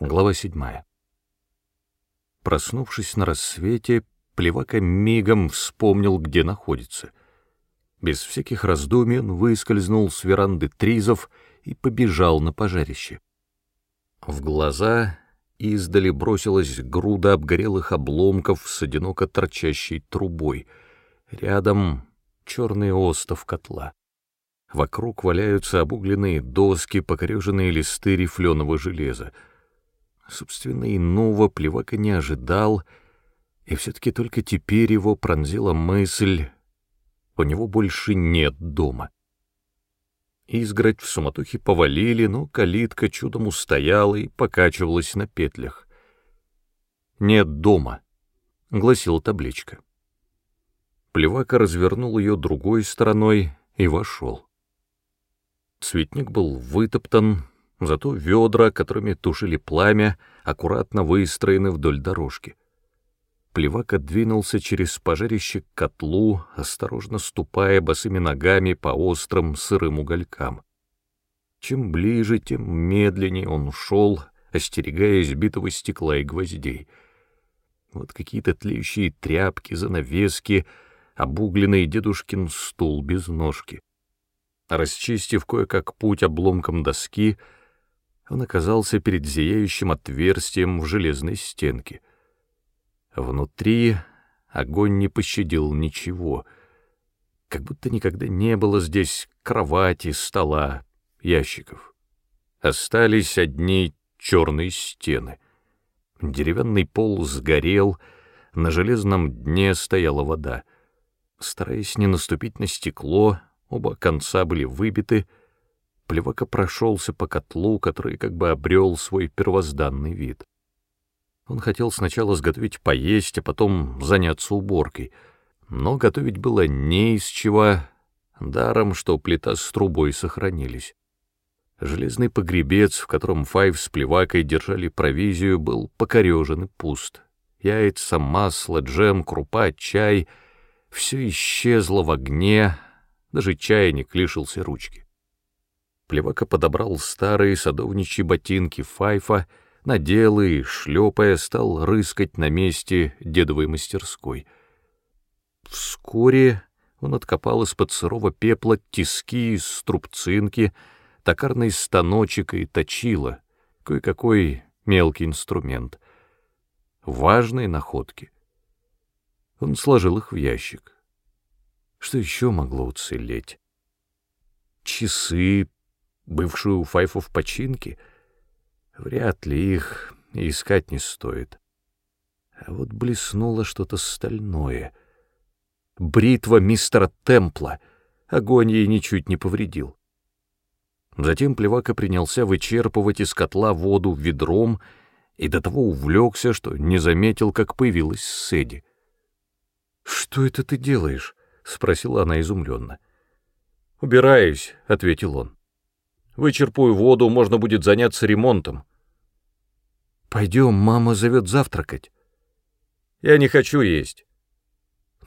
Глава седьмая. Проснувшись на рассвете, Плевака мигом вспомнил, где находится. Без всяких раздумий он выскользнул с веранды тризов и побежал на пожарище. В глаза издали бросилась груда обгорелых обломков с одиноко торчащей трубой. Рядом черный остов котла. Вокруг валяются обугленные доски, покореженные листы рифленого железа. Собственно, иного плевака не ожидал, и все-таки только теперь его пронзила мысль, у него больше нет дома. Изгородь в суматохе повалили, но калитка чудом устояла и покачивалась на петлях. «Нет дома», — гласила табличка. Плевака развернул ее другой стороной и вошел. Цветник был вытоптан, зато ведра, которыми тушили пламя, аккуратно выстроены вдоль дорожки. Плевак двинулся через пожарище к котлу, осторожно ступая босыми ногами по острым сырым уголькам. Чем ближе, тем медленнее он шел, остерегаясь битого стекла и гвоздей. Вот какие-то тлеющие тряпки, занавески, обугленный дедушкин стул без ножки. Расчистив кое-как путь обломком доски, он оказался перед зияющим отверстием в железной стенке — Внутри огонь не пощадил ничего, как будто никогда не было здесь кровати, стола, ящиков. Остались одни черные стены. Деревянный пол сгорел, на железном дне стояла вода. Стараясь не наступить на стекло, оба конца были выбиты, Плевака прошелся по котлу, который как бы обрел свой первозданный вид. Он хотел сначала сготовить поесть, а потом заняться уборкой. Но готовить было не из чего, даром, что плита с трубой сохранились. Железный погребец, в котором Файв с плевакой держали провизию, был покорежен и пуст. Яйца, масло, джем, крупа, чай — все исчезло в огне, даже чайник лишился ручки. Плевака подобрал старые садовничьи ботинки Файфа — надел и, шлепая, стал рыскать на месте дедовой мастерской. Вскоре он откопал из-под сырого пепла тиски струбцинки, токарный станочек и точило, кое-какой мелкий инструмент. Важные находки. Он сложил их в ящик. Что еще могло уцелеть? Часы, бывшие у Файфа в починке — Вряд ли их искать не стоит. А вот блеснуло что-то стальное. Бритва мистера Темпла. Огонь ей ничуть не повредил. Затем Плевака принялся вычерпывать из котла воду ведром и до того увлекся, что не заметил, как появилась Сэдди. «Что это ты делаешь?» — спросила она изумленно. «Убираюсь», — ответил он. Вычерпаю воду, можно будет заняться ремонтом. Пойдем, мама зовет завтракать. Я не хочу есть.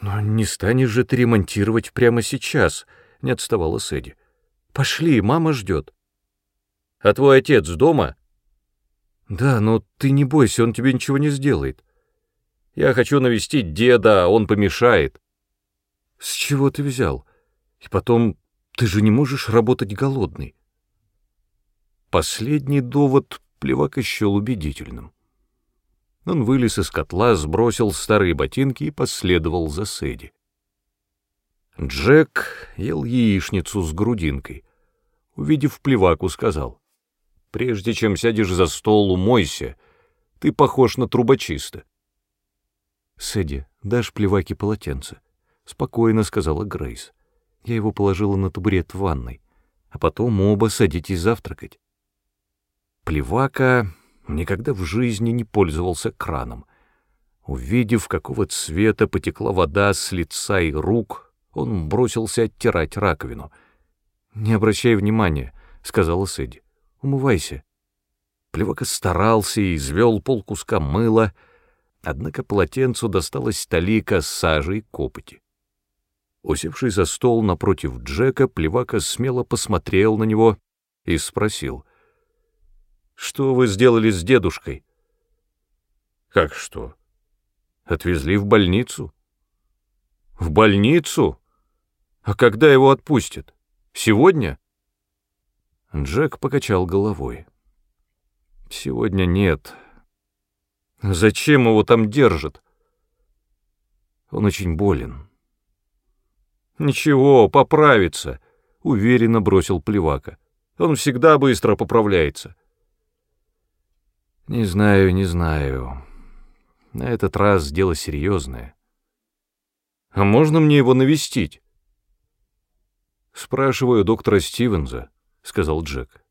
Но не станешь же ты ремонтировать прямо сейчас, не отставала Сэдди. Пошли, мама ждет. А твой отец дома? Да, но ты не бойся, он тебе ничего не сделает. Я хочу навестить деда, а он помешает. С чего ты взял? И потом, ты же не можешь работать голодный. Последний довод плевак счел убедительным. Он вылез из котла, сбросил старые ботинки и последовал за Сэдди. Джек ел яичницу с грудинкой. Увидев плеваку, сказал, «Прежде чем сядешь за стол, умойся. Ты похож на трубочиста». «Сэдди, дашь плеваке полотенце?» — спокойно сказала Грейс. Я его положила на табурет в ванной. А потом оба садитесь завтракать. Плевака никогда в жизни не пользовался краном. Увидев, какого цвета потекла вода с лица и рук, он бросился оттирать раковину. «Не обращай внимания», — сказала Сэдди. «Умывайся». Плевака старался и извел полкуска мыла, однако полотенцу досталась талика сажи и копоти. Усевшись за стол напротив Джека, Плевака смело посмотрел на него и спросил — Что вы сделали с дедушкой? Как что? Отвезли в больницу. В больницу? А когда его отпустят? Сегодня? Джек покачал головой. Сегодня нет. Зачем его там держат? Он очень болен. Ничего, поправится, уверенно бросил Плевака. Он всегда быстро поправляется. Не знаю, не знаю. На этот раз дело серьезное. А можно мне его навестить? Спрашиваю доктора Стивенса, сказал Джек.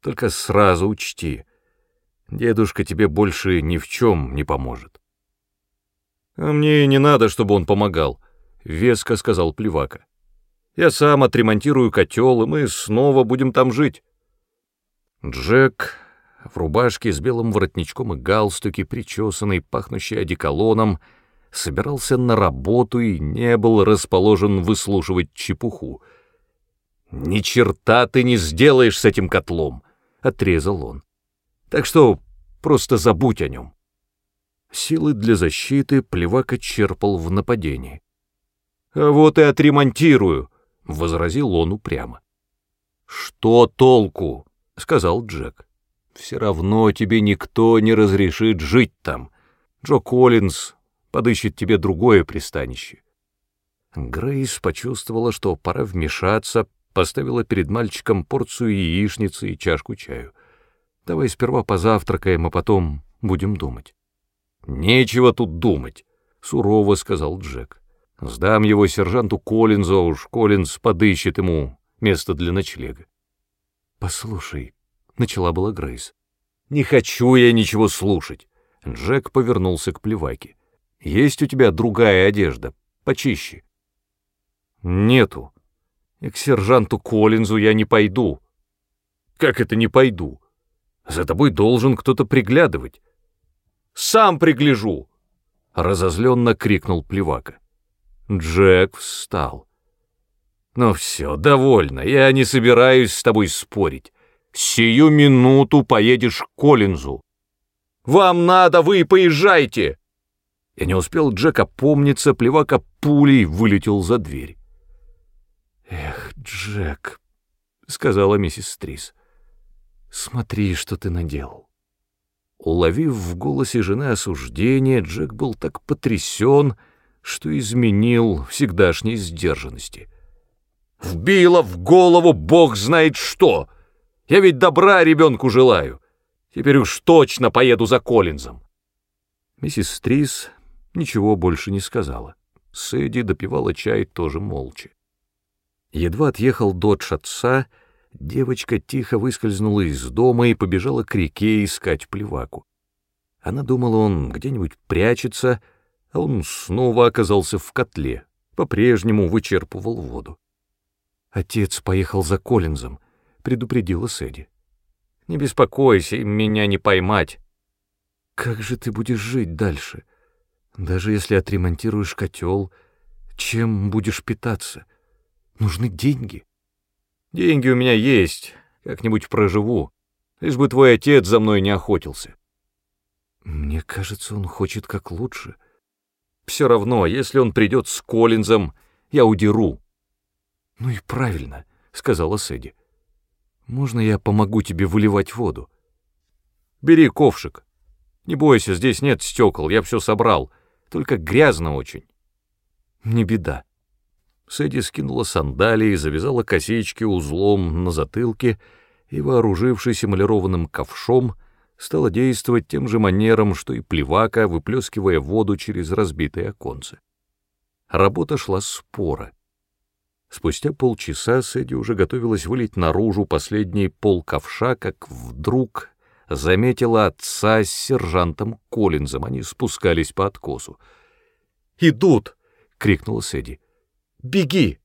Только сразу учти, дедушка тебе больше ни в чем не поможет. А мне не надо, чтобы он помогал, веско сказал Плевака. Я сам отремонтирую котел, и мы снова будем там жить. Джек в рубашке с белым воротничком и галстуке, причесанный, пахнущий одеколоном, собирался на работу и не был расположен выслушивать чепуху. «Ни черта ты не сделаешь с этим котлом!» — отрезал он. «Так что просто забудь о нем». Силы для защиты Плевака черпал в нападении. «А вот и отремонтирую», — возразил он упрямо. «Что толку?» — сказал Джек. «Все равно тебе никто не разрешит жить там. Джо Коллинз подыщет тебе другое пристанище». Грейс почувствовала, что пора вмешаться, поставила перед мальчиком порцию яичницы и чашку чаю. «Давай сперва позавтракаем, а потом будем думать». «Нечего тут думать», — сурово сказал Джек. Сдам его сержанту Коллинзу, а уж Коллинз подыщет ему место для ночлега. «Послушай», — начала была Грейс. «Не хочу я ничего слушать». Джек повернулся к плеваке. «Есть у тебя другая одежда, почище?» «Нету. И к сержанту Коллинзу я не пойду». «Как это не пойду? За тобой должен кто-то приглядывать». «Сам пригляжу!» — разозленно крикнул плевака. Джек встал. «Ну все, довольно, я не собираюсь с тобой спорить. Сию минуту поедешь к Коллинзу». «Вам надо, вы поезжайте!» Я не успел Джека помниться, плевака пулей вылетел за дверь. «Эх, Джек», — сказала миссис Стрис, — «смотри, что ты наделал». Уловив в голосе жены осуждение, Джек был так потрясен, что изменил всегдашней сдержанности. «Вбило в голову бог знает что! Я ведь добра ребенку желаю! Теперь уж точно поеду за Коллинзом!» Миссис Стрис ничего больше не сказала. Сэдди допивала чай тоже молча. Едва отъехал додж отца, девочка тихо выскользнула из дома и побежала к реке искать плеваку. Она думала, он где-нибудь прячется, — а он снова оказался в котле, по-прежнему вычерпывал воду. «Отец поехал за Коллинзом», — предупредила Сэдди. «Не беспокойся, меня не поймать». «Как же ты будешь жить дальше? Даже если отремонтируешь котел, чем будешь питаться? Нужны деньги». «Деньги у меня есть, как-нибудь проживу, лишь бы твой отец за мной не охотился». «Мне кажется, он хочет как лучше», все равно, если он придет с Коллинзом, я удеру. — Ну и правильно, — сказала Сэдди. — Можно я помогу тебе выливать воду? — Бери ковшик. Не бойся, здесь нет стекол, я все собрал, только грязно очень. — Не беда. Сэдди скинула сандалии, завязала косички узлом на затылке и, вооружившись эмалированным ковшом, стала действовать тем же манером, что и плевака, выплескивая воду через разбитые оконцы. Работа шла спора. Спустя полчаса Сэдди уже готовилась вылить наружу последний пол ковша, как вдруг заметила отца с сержантом Коллинзом. Они спускались по откосу. «Идут!» — крикнула Сэдди. «Беги!»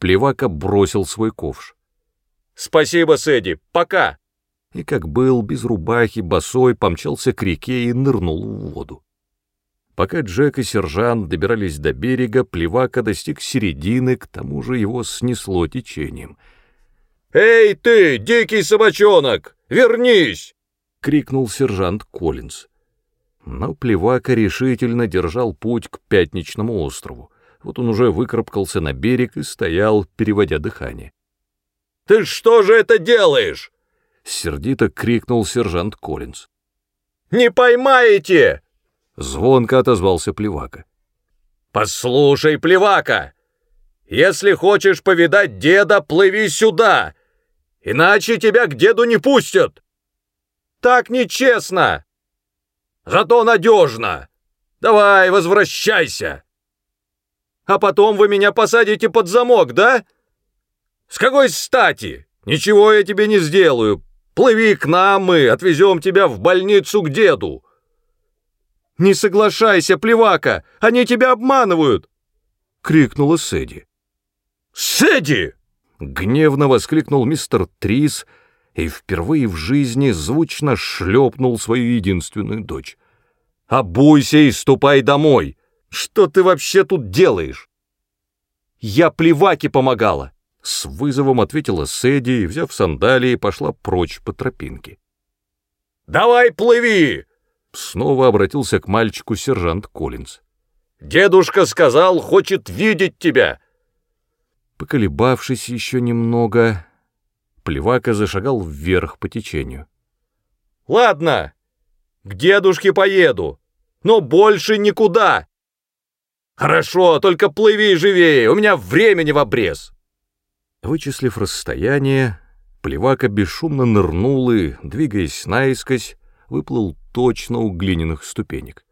Плевака бросил свой ковш. «Спасибо, Сэдди! Пока!» и, как был, без рубахи, босой, помчался к реке и нырнул в воду. Пока Джек и сержант добирались до берега, Плевака достиг середины, к тому же его снесло течением. «Эй ты, дикий собачонок, вернись!» — крикнул сержант Коллинз. Но Плевака решительно держал путь к Пятничному острову. Вот он уже выкарабкался на берег и стоял, переводя дыхание. «Ты что же это делаешь?» — сердито крикнул сержант Коллинз. «Не поймаете!» — звонко отозвался Плевака. «Послушай, Плевака, если хочешь повидать деда, плыви сюда, иначе тебя к деду не пустят. Так нечестно, зато надежно. Давай, возвращайся. А потом вы меня посадите под замок, да? С какой стати? Ничего я тебе не сделаю. Плыви к нам, мы отвезем тебя в больницу к деду. «Не соглашайся, плевака! Они тебя обманывают!» — крикнула Сэдди. «Сэдди!» — гневно воскликнул мистер Трис и впервые в жизни звучно шлепнул свою единственную дочь. «Обуйся и ступай домой! Что ты вообще тут делаешь?» «Я плеваке помогала!» — с вызовом ответила Сэдди и, взяв сандалии, пошла прочь по тропинке. «Давай плыви!» — снова обратился к мальчику сержант Коллинз. «Дедушка сказал, хочет видеть тебя!» Поколебавшись еще немного, Плевака зашагал вверх по течению. «Ладно, к дедушке поеду, но больше никуда!» «Хорошо, только плыви живее, у меня времени в обрез!» Вычислив расстояние, Плевака бесшумно нырнул и, двигаясь наискось, выплыл точно у глиняных ступенек.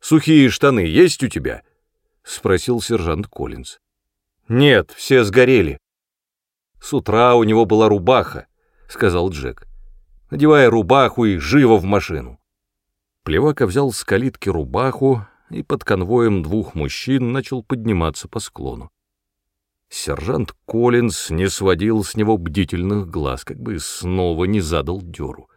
«Сухие штаны есть у тебя?» — спросил сержант Коллинз. «Нет, все сгорели». «С утра у него была рубаха», — сказал Джек. «Надевай рубаху и живо в машину». Плевака взял с калитки рубаху и под конвоем двух мужчин начал подниматься по склону. Сержант Коллинз не сводил с него бдительных глаз, как бы снова не задал дёру.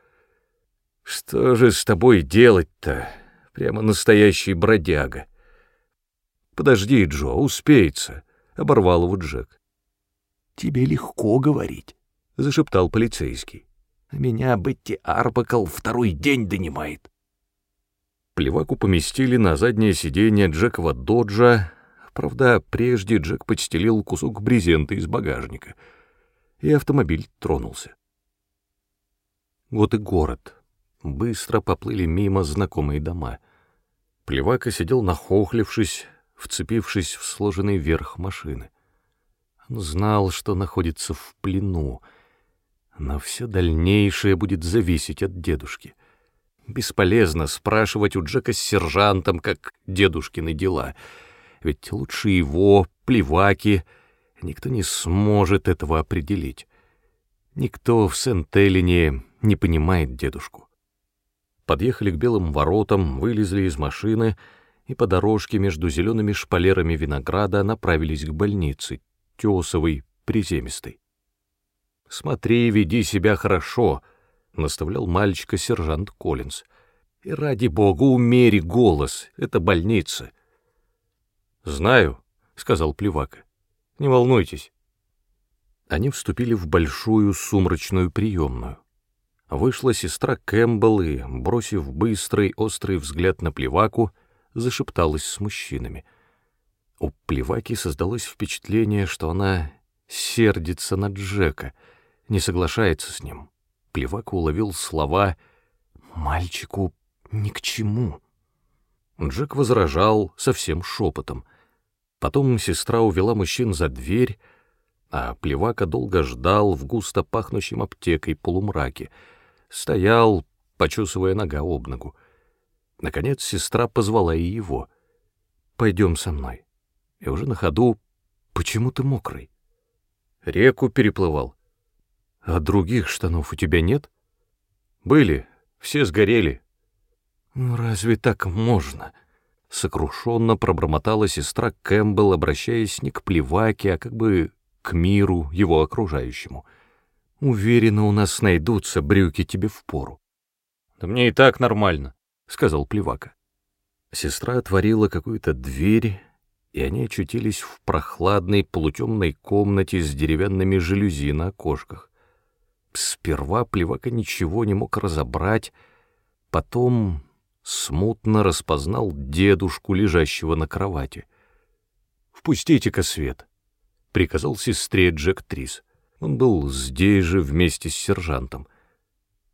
«Что же с тобой делать-то? Прямо настоящий бродяга!» «Подожди, Джо, успеется», — оборвал его Джек. «Тебе легко говорить», — зашептал полицейский. «А меня Бетти Арбакл второй день донимает». Плеваку поместили на заднее сиденье Джекова доджа, правда, прежде Джек подстелил кусок брезента из багажника, и автомобиль тронулся. Вот и город. Быстро поплыли мимо знакомые дома. Плевака сидел нахохлившись, вцепившись в сложенный верх машины. Он знал, что находится в плену, но все дальнейшее будет зависеть от дедушки. Бесполезно спрашивать у Джека с сержантом, как дедушкины дела, ведь лучше его, плеваки, никто не сможет этого определить. Никто в Сент-Элине не понимает дедушку. Подъехали к белым воротам, вылезли из машины — и по дорожке между зелеными шпалерами винограда направились к больнице, тесовой, приземистой. «Смотри, веди себя хорошо», — наставлял мальчика сержант Коллинз. «И ради бога, умери голос, это больница». «Знаю», — сказал Плевака. «Не волнуйтесь». Они вступили в большую сумрачную приемную. Вышла сестра Кэмпбелл и, бросив быстрый, острый взгляд на Плеваку, — зашепталась с мужчинами. У Плеваки создалось впечатление, что она сердится на Джека, не соглашается с ним. Плевака уловил слова «мальчику ни к чему». Джек возражал совсем шепотом. Потом сестра увела мужчин за дверь, а Плевака долго ждал в густо пахнущем аптекой полумраке. Стоял, почесывая нога об ногу. Наконец сестра позвала и его. «Пойдем со мной». И уже на ходу «Почему ты мокрый?» «Реку переплывал». «А других штанов у тебя нет?» «Были, все сгорели». «Ну разве так можно?» Сокрушенно пробормотала сестра Кэмпбелл, обращаясь не к плеваке, а как бы к миру его окружающему. «Уверена, у нас найдутся брюки тебе в пору». «Да мне и так нормально», — сказал Плевака. Сестра отворила какую-то дверь, и они очутились в прохладной полутемной комнате с деревянными жалюзи на окошках. Сперва Плевака ничего не мог разобрать, потом смутно распознал дедушку, лежащего на кровати. «Впустите-ка свет», — приказал сестре Джек Трис. Он был здесь же вместе с сержантом.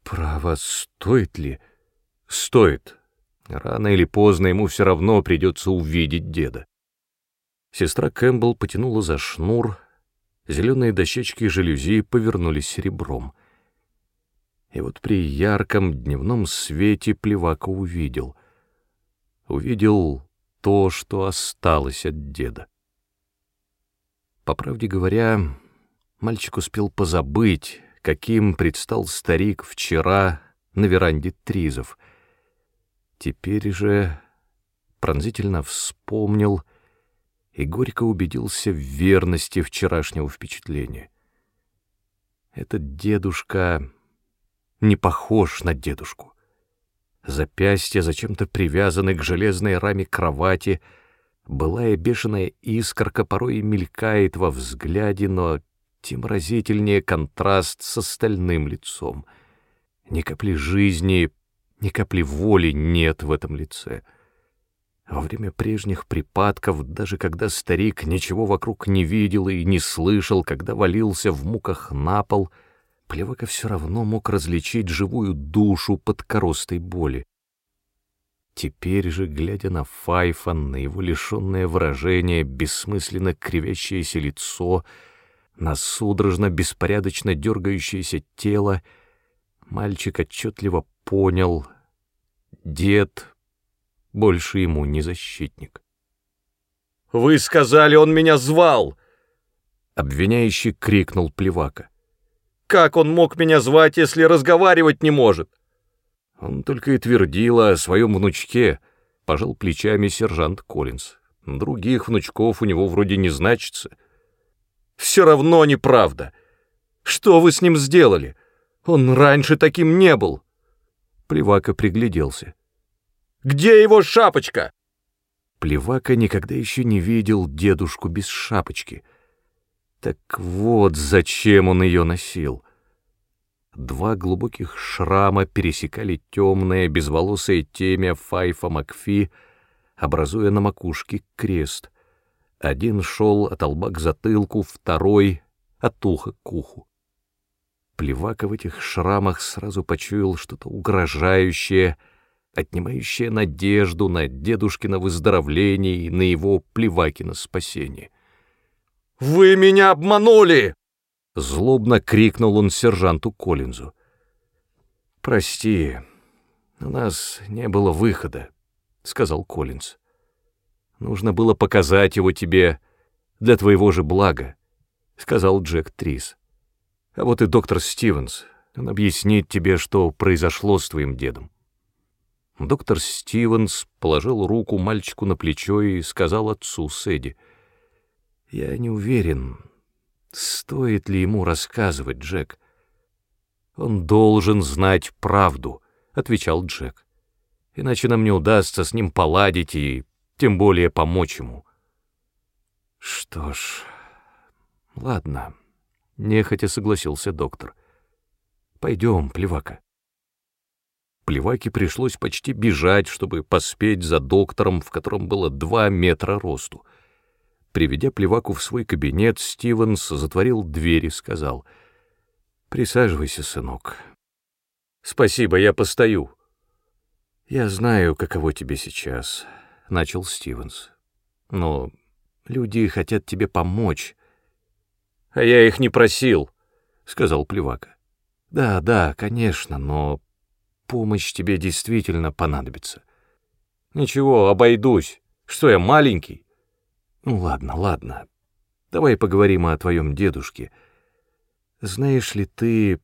«Право, стоит ли?» «Стоит. Рано или поздно ему все равно придется увидеть деда». Сестра Кэмпбелл потянула за шнур, зеленые дощечки жалюзи повернулись серебром. И вот при ярком дневном свете Плевака увидел. Увидел то, что осталось от деда. По правде говоря, мальчик успел позабыть, каким предстал старик вчера на веранде Тризов. Теперь же пронзительно вспомнил — и горько убедился в верности вчерашнего впечатления. Этот дедушка не похож на дедушку. Запястья зачем-то привязаны к железной раме кровати, былая бешеная искорка порой мелькает во взгляде, но тем разительнее контраст с остальным лицом. Ни капли жизни, ни капли воли нет в этом лице — во время прежних припадков, даже когда старик ничего вокруг не видел и не слышал, когда валился в муках на пол, Плевака все равно мог различить живую душу под коростой боли. Теперь же, глядя на Файфа, на его лишенное выражение, бессмысленно кривящееся лицо, на судорожно, беспорядочно дергающееся тело, мальчик отчетливо понял — дед больше ему не защитник. «Вы сказали, он меня звал!» Обвиняющий крикнул Плевака. «Как он мог меня звать, если разговаривать не может?» Он только и твердил о своем внучке, пожал плечами сержант Коллинз. Других внучков у него вроде не значится. «Все равно неправда. Что вы с ним сделали? Он раньше таким не был!» Плевака пригляделся. Где его шапочка?» Плевака никогда еще не видел дедушку без шапочки. Так вот зачем он ее носил. Два глубоких шрама пересекали темное безволосое темя Файфа Макфи, образуя на макушке крест. Один шел от лба к затылку, второй — от уха к уху. Плевака в этих шрамах сразу почуял что-то угрожающее — отнимающая надежду на дедушкино выздоровление и на его плевакино спасение. «Вы меня обманули!» — злобно крикнул он сержанту Коллинзу. «Прости, у нас не было выхода», — сказал Коллинз. «Нужно было показать его тебе для твоего же блага», — сказал Джек Трис. «А вот и доктор Стивенс, он объяснит тебе, что произошло с твоим дедом». Доктор Стивенс положил руку мальчику на плечо и сказал отцу Сэдди. «Я не уверен, стоит ли ему рассказывать, Джек». «Он должен знать правду», — отвечал Джек. «Иначе нам не удастся с ним поладить и тем более помочь ему». «Что ж, ладно», — нехотя согласился доктор. «Пойдем, плевака». Плеваке пришлось почти бежать, чтобы поспеть за доктором, в котором было два метра росту. Приведя Плеваку в свой кабинет, Стивенс затворил дверь и сказал, «Присаживайся, сынок». «Спасибо, я постою». «Я знаю, каково тебе сейчас», — начал Стивенс. «Но люди хотят тебе помочь». «А я их не просил», — сказал Плевака. «Да, да, конечно, но помощь тебе действительно понадобится. Ничего, обойдусь. Что я, маленький? Ну ладно, ладно. Давай поговорим о твоем дедушке. Знаешь ли ты,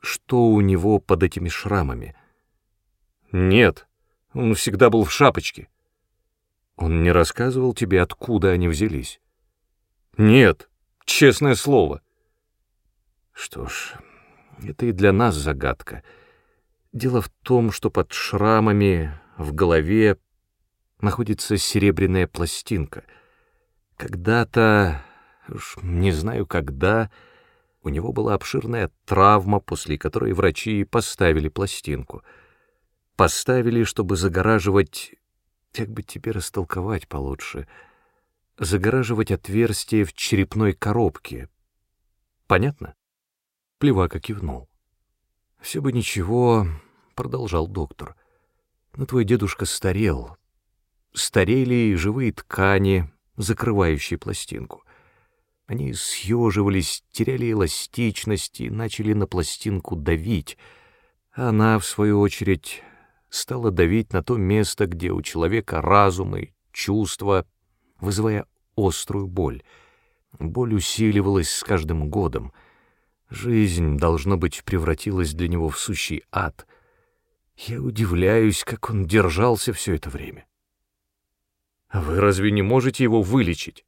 что у него под этими шрамами? Нет, он всегда был в шапочке. Он не рассказывал тебе, откуда они взялись? Нет, честное слово. Что ж, это и для нас загадка — Дело в том, что под шрамами в голове находится серебряная пластинка. Когда-то, уж не знаю когда, У него была обширная травма, после которой врачи поставили пластинку. Поставили, чтобы загораживать... Как бы тебе растолковать получше? Загораживать отверстие в черепной коробке. Понятно? Плевака кивнул. «Все бы ничего», — продолжал доктор. «Но твой дедушка старел. Старели и живые ткани, закрывающие пластинку. Они съеживались, теряли эластичность и начали на пластинку давить. Она, в свою очередь, стала давить на то место, где у человека разум и чувства, вызывая острую боль. Боль усиливалась с каждым годом — Жизнь, должно быть, превратилась для него в сущий ад. Я удивляюсь, как он держался все это время. А вы разве не можете его вылечить?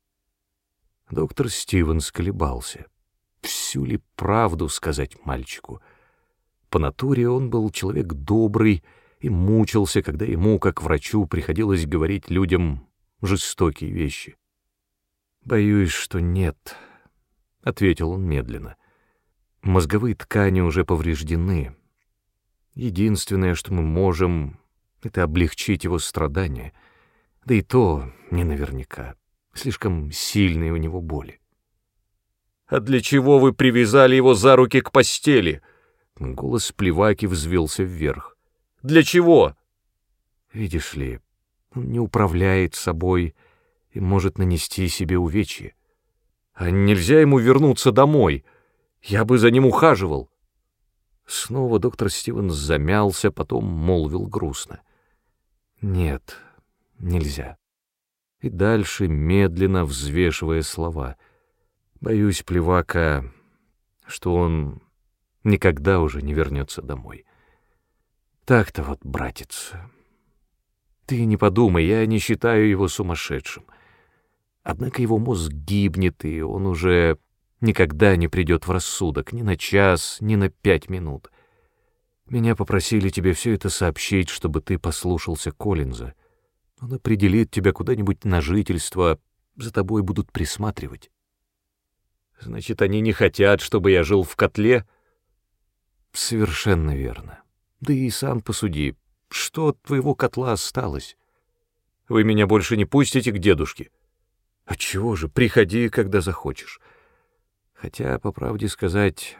Доктор Стивенс колебался. Всю ли правду сказать мальчику? По натуре он был человек добрый и мучился, когда ему, как врачу, приходилось говорить людям жестокие вещи. «Боюсь, что нет», — ответил он медленно. Мозговые ткани уже повреждены. Единственное, что мы можем, это облегчить его страдания. Да и то не наверняка. Слишком сильные у него боли. «А для чего вы привязали его за руки к постели?» Голос плеваки взвился вверх. «Для чего?» «Видишь ли, он не управляет собой и может нанести себе увечье. А нельзя ему вернуться домой?» Я бы за ним ухаживал. Снова доктор Стивенс замялся, потом молвил грустно. Нет, нельзя. И дальше, медленно взвешивая слова. Боюсь, плевака, что он никогда уже не вернется домой. Так-то вот, братец. Ты не подумай, я не считаю его сумасшедшим. Однако его мозг гибнет, и он уже никогда не придет в рассудок, ни на час, ни на пять минут. Меня попросили тебе все это сообщить, чтобы ты послушался Коллинза. Он определит тебя куда-нибудь на жительство, за тобой будут присматривать. Значит, они не хотят, чтобы я жил в котле? Совершенно верно. Да и сам посуди, что от твоего котла осталось? Вы меня больше не пустите к дедушке? Отчего же, приходи, когда захочешь. Хотя, по правде сказать,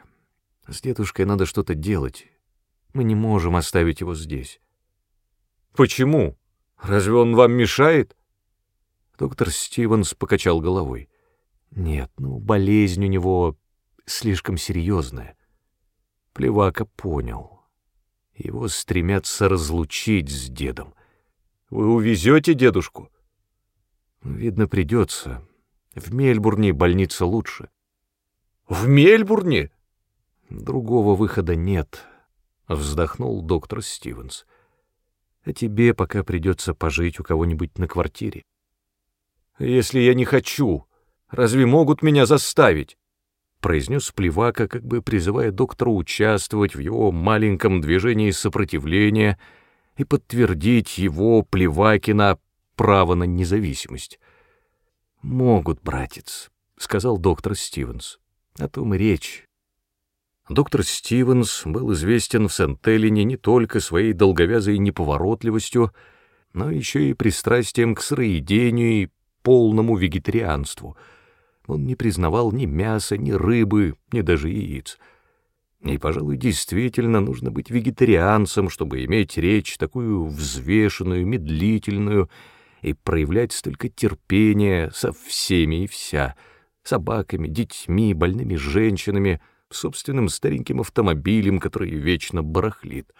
с дедушкой надо что-то делать. Мы не можем оставить его здесь. Почему? Разве он вам мешает? Доктор Стивенс покачал головой. Нет, ну, болезнь у него слишком серьезная. Плевака понял. Его стремятся разлучить с дедом. Вы увезете дедушку? Видно, придется. В Мельбурне больница лучше. В Мельбурне? Другого выхода нет, вздохнул доктор Стивенс. А тебе пока придется пожить у кого-нибудь на квартире. Если я не хочу, разве могут меня заставить? Произнес Плевака, как бы призывая доктора участвовать в его маленьком движении сопротивления и подтвердить его, Плевакина, право на независимость. «Могут, братец», — сказал доктор Стивенс. О том и речь. Доктор Стивенс был известен в Сент-Эллине не только своей долговязой неповоротливостью, но еще и пристрастием к сыроедению и полному вегетарианству. Он не признавал ни мяса, ни рыбы, ни даже яиц. И, пожалуй, действительно нужно быть вегетарианцем, чтобы иметь речь такую взвешенную, медлительную и проявлять столько терпения со всеми и вся — собаками, детьми, больными женщинами, собственным стареньким автомобилем, который вечно барахлит.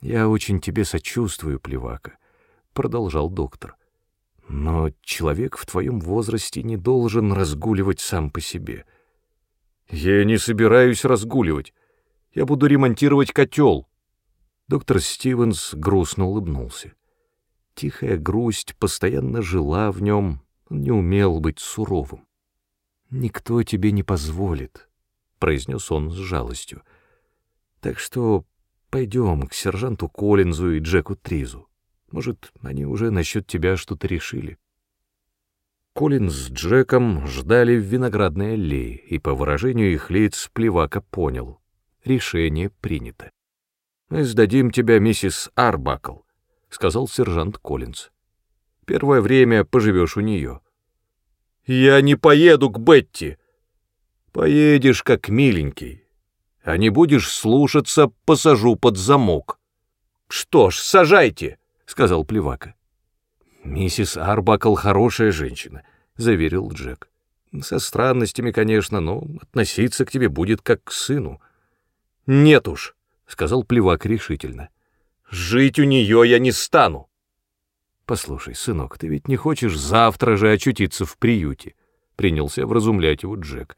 «Я очень тебе сочувствую, Плевака», — продолжал доктор. «Но человек в твоем возрасте не должен разгуливать сам по себе». «Я не собираюсь разгуливать. Я буду ремонтировать котел». Доктор Стивенс грустно улыбнулся. Тихая грусть постоянно жила в нем, он не умел быть суровым. «Никто тебе не позволит», — произнес он с жалостью. «Так что пойдем к сержанту Коллинзу и Джеку Тризу. Может, они уже насчет тебя что-то решили». Колин с Джеком ждали в виноградной аллее, и по выражению их лиц Плевака понял — решение принято. «Мы сдадим тебя, миссис Арбакл», — сказал сержант Коллинз. «Первое время поживешь у нее». «Я не поеду к Бетти!» «Поедешь, как миленький. А не будешь слушаться, посажу под замок». «Что ж, сажайте», — сказал Плевака. «Миссис Арбакл хорошая женщина», — заверил Джек. «Со странностями, конечно, но относиться к тебе будет как к сыну». «Нет уж», — сказал Плевак решительно. «Жить у нее я не стану». «Послушай, сынок, ты ведь не хочешь завтра же очутиться в приюте?» — принялся вразумлять его Джек.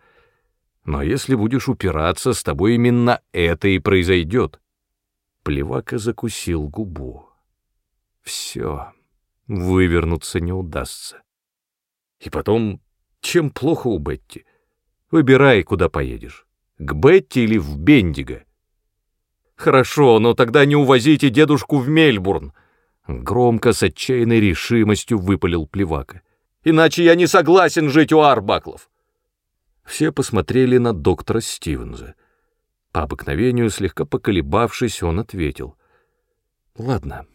«Но если будешь упираться, с тобой именно это и произойдет». Плевака закусил губу. «Все, вывернуться не удастся. И потом, чем плохо у Бетти? Выбирай, куда поедешь, к Бетти или в Бендиго». «Хорошо, но тогда не увозите дедушку в Мельбурн», Громко, с отчаянной решимостью выпалил Плевака. «Иначе я не согласен жить у Арбаклов!» Все посмотрели на доктора Стивенса. По обыкновению, слегка поколебавшись, он ответил. «Ладно,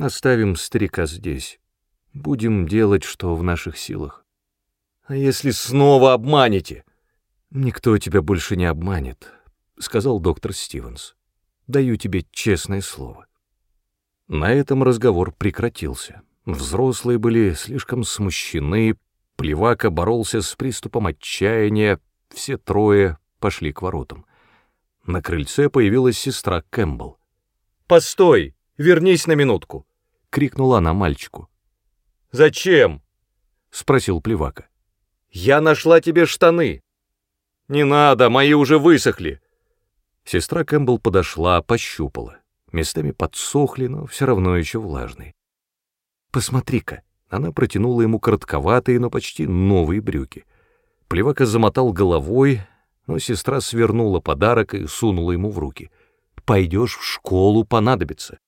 оставим старика здесь. Будем делать, что в наших силах». «А если снова обманете?» «Никто тебя больше не обманет», — сказал доктор Стивенс. «Даю тебе честное слово». На этом разговор прекратился. Взрослые были слишком смущены, Плевака боролся с приступом отчаяния, все трое пошли к воротам. На крыльце появилась сестра Кэмпбелл. «Постой! Вернись на минутку!» — крикнула она мальчику. «Зачем?» — спросил Плевака. «Я нашла тебе штаны!» «Не надо, мои уже высохли!» Сестра Кэмпбелл подошла, пощупала местами подсохли, но все равно еще влажные. «Посмотри-ка!» Она протянула ему коротковатые, но почти новые брюки. Плевака замотал головой, но сестра свернула подарок и сунула ему в руки. «Пойдешь в школу, понадобится».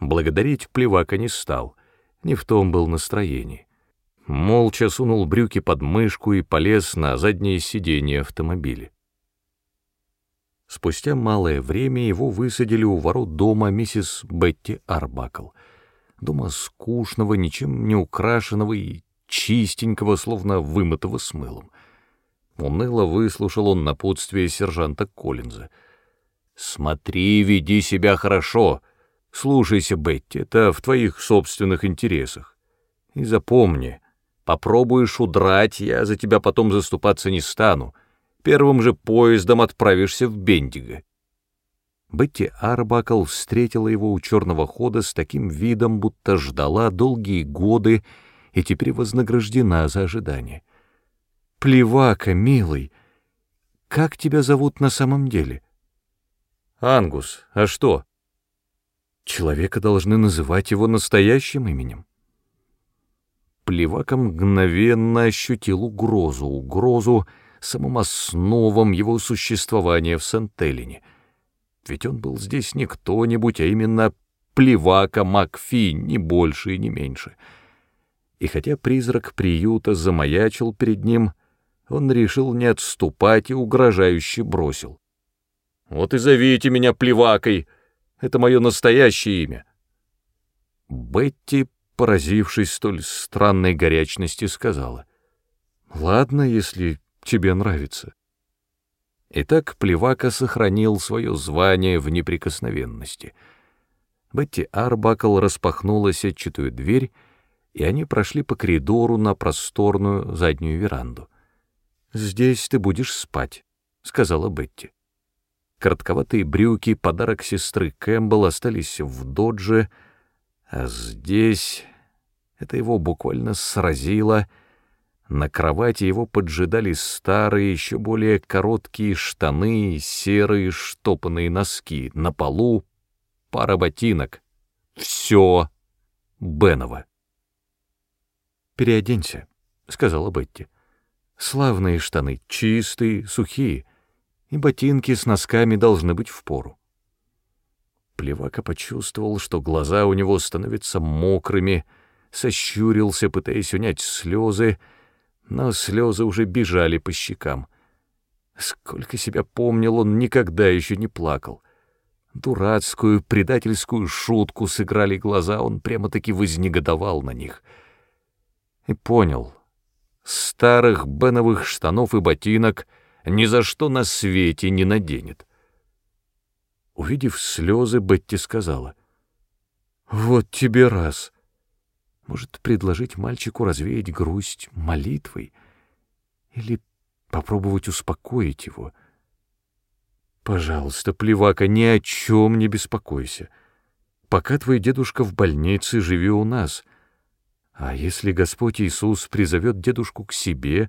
Благодарить Плевака не стал, не в том был настроении. Молча сунул брюки под мышку и полез на заднее сиденье автомобиля. Спустя малое время его высадили у ворот дома миссис Бетти Арбакл. Дома скучного, ничем не украшенного и чистенького, словно вымытого с мылом. Уныло выслушал он напутствие сержанта Коллинза. «Смотри, веди себя хорошо. Слушайся, Бетти, это в твоих собственных интересах. И запомни, попробуешь удрать, я за тебя потом заступаться не стану» первым же поездом отправишься в Бендиго. Бетти Арбакл встретила его у черного хода с таким видом, будто ждала долгие годы и теперь вознаграждена за ожидание. «Плевака, милый, как тебя зовут на самом деле?» «Ангус, а что?» «Человека должны называть его настоящим именем». Плевака мгновенно ощутил угрозу, угрозу, самым основам его существования в Сент-Элине. Ведь он был здесь не кто-нибудь, а именно плевака Макфи, ни больше и не меньше. И хотя призрак приюта замаячил перед ним, он решил не отступать и угрожающе бросил. «Вот и зовите меня плевакой, это мое настоящее имя». Бетти, поразившись столь странной горячности, сказала, «Ладно, если тебе нравится». Итак, Плевака сохранил свое звание в неприкосновенности. Бетти Арбакл распахнула сетчатую дверь, и они прошли по коридору на просторную заднюю веранду. «Здесь ты будешь спать», — сказала Бетти. Коротковатые брюки, подарок сестры Кэмпбелл остались в додже, а здесь... Это его буквально сразило — на кровати его поджидали старые, еще более короткие штаны, серые штопанные носки, на полу пара ботинок. Все Бенова. «Переоденься», — сказала Бетти. «Славные штаны, чистые, сухие, и ботинки с носками должны быть в пору». Плевака почувствовал, что глаза у него становятся мокрыми, сощурился, пытаясь унять слезы, но слезы уже бежали по щекам. Сколько себя помнил, он никогда еще не плакал. Дурацкую предательскую шутку сыграли глаза, он прямо-таки вознегодовал на них. И понял, старых беновых штанов и ботинок ни за что на свете не наденет. Увидев слезы, Бетти сказала, «Вот тебе раз. Может, предложить мальчику развеять грусть молитвой или попробовать успокоить его?» Пожалуйста, плевака, ни о чем не беспокойся. Пока твой дедушка в больнице, живи у нас. А если Господь Иисус призовет дедушку к себе,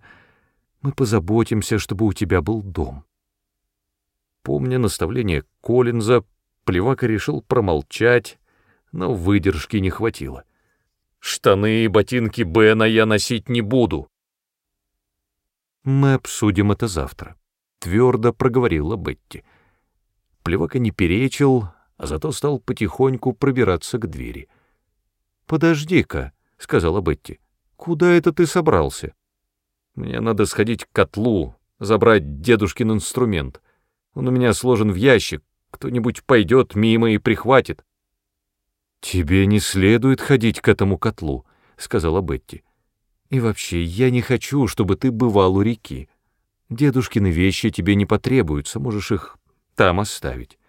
мы позаботимся, чтобы у тебя был дом. Помня наставление Коллинза, плевака решил промолчать, но выдержки не хватило. Штаны и ботинки Бена я носить не буду. Мы обсудим это завтра. — твердо проговорила Бетти. Плевака не перечил, а зато стал потихоньку пробираться к двери. «Подожди-ка», — сказала Бетти, — «куда это ты собрался?» «Мне надо сходить к котлу, забрать дедушкин инструмент. Он у меня сложен в ящик, кто-нибудь пойдет мимо и прихватит». «Тебе не следует ходить к этому котлу», — сказала Бетти. «И вообще, я не хочу, чтобы ты бывал у реки. Дедушкины вещи тебе не потребуются, можешь их там оставить.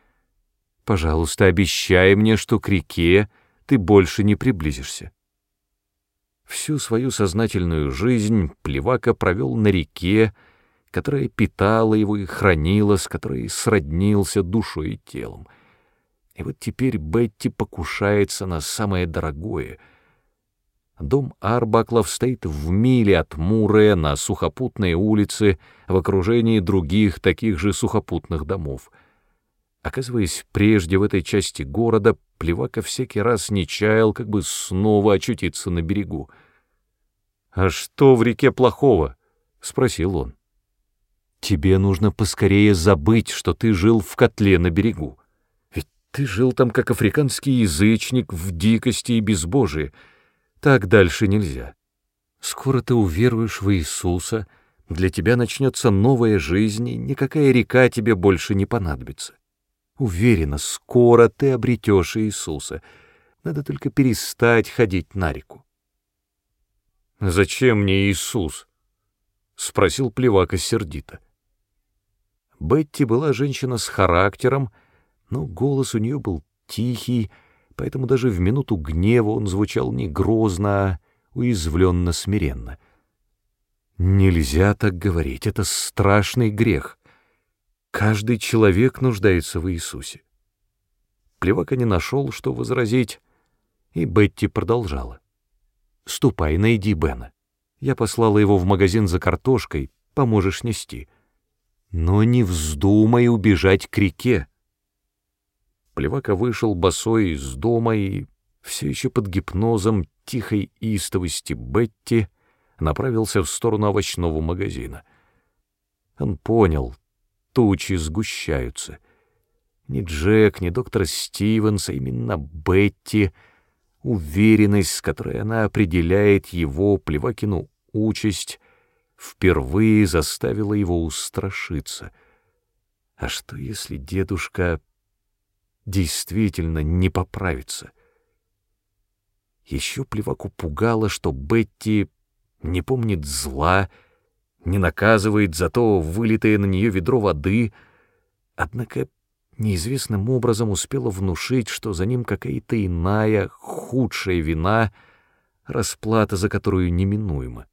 Пожалуйста, обещай мне, что к реке ты больше не приблизишься. Всю свою сознательную жизнь Плевака провел на реке, которая питала его и хранила, с которой сроднился душой и телом. И вот теперь Бетти покушается на самое дорогое — Дом Арбаклов стоит в миле от Муре на сухопутной улице в окружении других таких же сухопутных домов. Оказываясь прежде в этой части города, Плевака всякий раз не чаял, как бы снова очутиться на берегу. «А что в реке плохого?» — спросил он. «Тебе нужно поскорее забыть, что ты жил в котле на берегу. Ведь ты жил там как африканский язычник в дикости и безбожии». Так дальше нельзя. Скоро ты уверуешь в Иисуса, для тебя начнется новая жизнь, и никакая река тебе больше не понадобится. Уверена, скоро ты обретешь Иисуса. Надо только перестать ходить на реку. «Зачем мне Иисус?» — спросил Плевака сердито. Бетти была женщина с характером, но голос у нее был тихий, поэтому даже в минуту гнева он звучал не грозно, а уязвленно смиренно. Нельзя так говорить, это страшный грех. Каждый человек нуждается в Иисусе. Плевака не нашел, что возразить, и Бетти продолжала. «Ступай, найди Бена. Я послала его в магазин за картошкой, поможешь нести. Но не вздумай убежать к реке. Плевака вышел босой из дома и, все еще под гипнозом тихой истовости Бетти, направился в сторону овощного магазина. Он понял, тучи сгущаются. Ни Джек, ни доктор Стивенс, а именно Бетти, уверенность, с которой она определяет его, Плевакину, участь, впервые заставила его устрашиться. А что, если дедушка действительно не поправится. Еще Плеваку пугало, что Бетти не помнит зла, не наказывает за то вылитое на нее ведро воды, однако неизвестным образом успела внушить, что за ним какая-то иная, худшая вина, расплата за которую неминуема.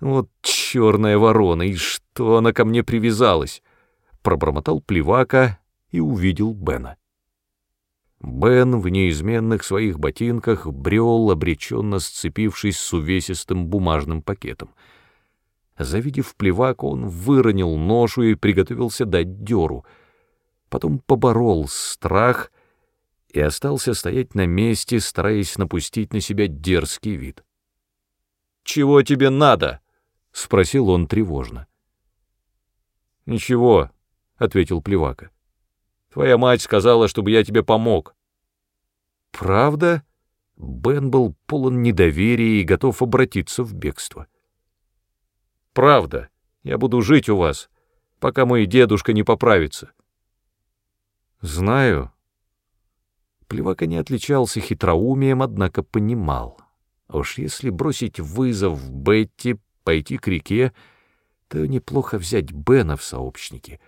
«Вот черная ворона, и что она ко мне привязалась?» — пробормотал Плевака, и увидел Бена. Бен в неизменных своих ботинках брел, обреченно сцепившись с увесистым бумажным пакетом. Завидев плевак, он выронил ношу и приготовился дать дёру. Потом поборол страх и остался стоять на месте, стараясь напустить на себя дерзкий вид. «Чего тебе надо?» — спросил он тревожно. «Ничего», — ответил Плевака. Твоя мать сказала, чтобы я тебе помог». «Правда?» Бен был полон недоверия и готов обратиться в бегство. «Правда, я буду жить у вас, пока мой дедушка не поправится». «Знаю». Плевака не отличался хитроумием, однако понимал. А уж если бросить вызов Бетти, пойти к реке, то неплохо взять Бена в сообщники.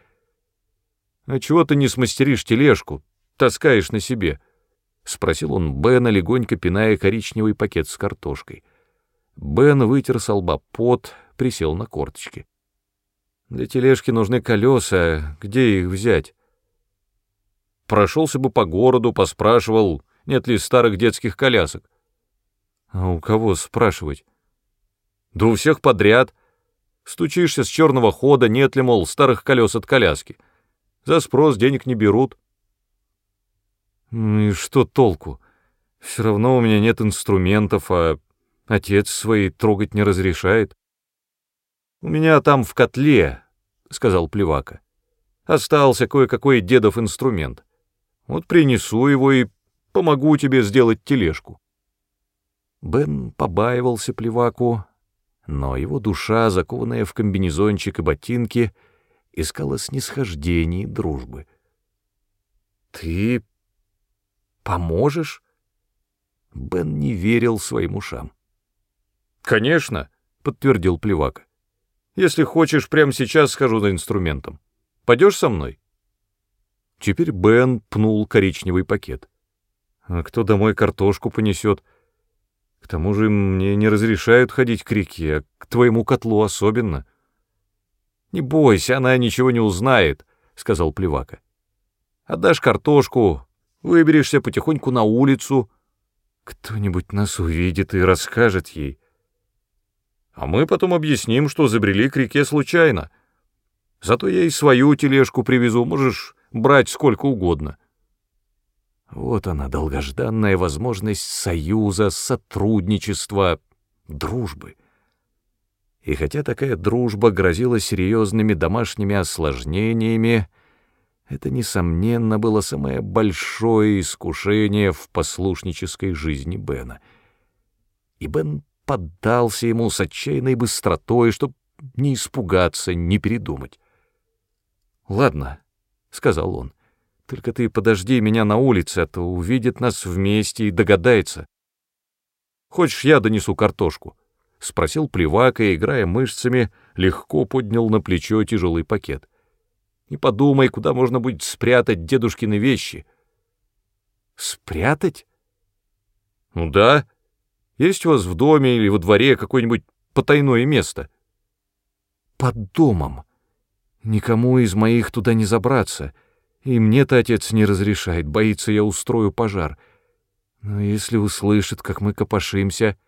«А чего ты не смастеришь тележку, таскаешь на себе?» — спросил он Бена, легонько пиная коричневый пакет с картошкой. Бен вытер со лба пот, присел на корточки. «Для тележки нужны колеса, где их взять?» Прошелся бы по городу, поспрашивал, нет ли старых детских колясок. А у кого спрашивать? Да у всех подряд. Стучишься с черного хода, нет ли, мол, старых колес от коляски. За спрос денег не берут. Ну и что толку? Все равно у меня нет инструментов, а отец свои трогать не разрешает. У меня там в котле, — сказал Плевака. Остался кое-какой дедов инструмент. Вот принесу его и помогу тебе сделать тележку. Бен побаивался Плеваку, но его душа, закованная в комбинезончик и ботинки, искала снисхождения и дружбы. «Ты Поможешь?» Бен не верил своим ушам. «Конечно», — подтвердил Плевака. «Если хочешь, прямо сейчас схожу за инструментом. Пойдешь со мной?» Теперь Бен пнул коричневый пакет. «А кто домой картошку понесет? К тому же мне не разрешают ходить к реке, а к твоему котлу особенно». «Не бойся, она ничего не узнает», — сказал Плевака. «Отдашь картошку, Выберешься потихоньку на улицу. Кто-нибудь нас увидит и расскажет ей. А мы потом объясним, что забрели к реке случайно. Зато я и свою тележку привезу, можешь брать сколько угодно. Вот она, долгожданная возможность союза, сотрудничества, дружбы. И хотя такая дружба грозила серьезными домашними осложнениями, это, несомненно, было самое большое искушение в послушнической жизни Бена. И Бен поддался ему с отчаянной быстротой, чтобы не испугаться, не передумать. «Ладно», — сказал он, — «только ты подожди меня на улице, а то увидит нас вместе и догадается». «Хочешь, я донесу картошку?» — спросил Плевака, играя мышцами, легко поднял на плечо тяжелый пакет. И подумай, куда можно будет спрятать дедушкины вещи. Спрятать? Ну да. Есть у вас в доме или во дворе какое-нибудь потайное место? Под домом. Никому из моих туда не забраться. И мне-то отец не разрешает, боится, я устрою пожар. Но если услышит, как мы копошимся...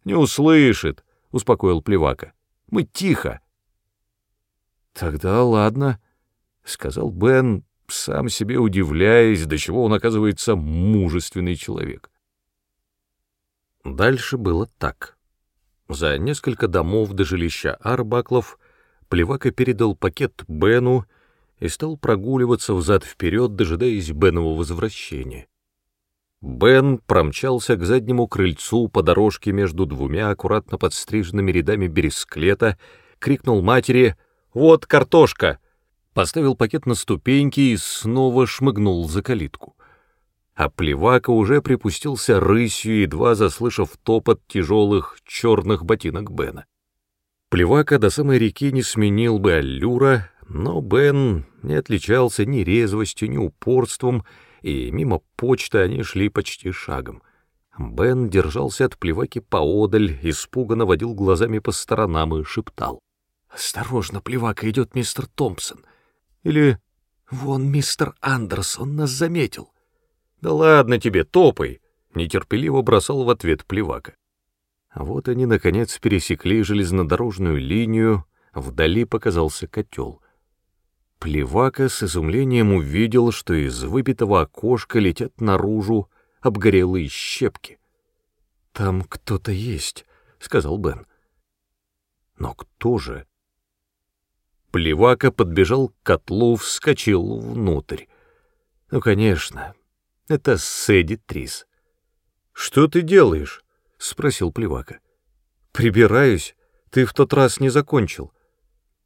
— Не услышит, — успокоил Плевака. — Мы тихо. — Тогда ладно, — сказал Бен, сам себе удивляясь, до чего он, оказывается, мужественный человек. Дальше было так. За несколько домов до жилища Арбаклов Плевака передал пакет Бену и стал прогуливаться взад-вперед, дожидаясь Бенового возвращения. Бен промчался к заднему крыльцу по дорожке между двумя аккуратно подстриженными рядами бересклета, крикнул матери «Вот картошка!» поставил пакет на ступеньки и снова шмыгнул за калитку. А Плевака уже припустился рысью, едва заслышав топот тяжелых черных ботинок Бена. Плевака до самой реки не сменил бы аллюра, но Бен не отличался ни резвостью, ни упорством, и мимо почты они шли почти шагом. Бен держался от плеваки поодаль, испуганно водил глазами по сторонам и шептал. «Осторожно, плевака, идет мистер Томпсон. Или «Вон мистер Андерсон нас заметил». «Да ладно тебе, топай!» — нетерпеливо бросал в ответ плевака. Вот они, наконец, пересекли железнодорожную линию, вдали показался котел. Плевака с изумлением увидел, что из выбитого окошка летят наружу обгорелые щепки. «Там кто-то есть», — сказал Бен. «Но кто же?» Плевака подбежал к котлу, вскочил внутрь. Ну, конечно, это Сэдди Трис. «Что ты делаешь?» — спросил Плевака. «Прибираюсь. Ты в тот раз не закончил».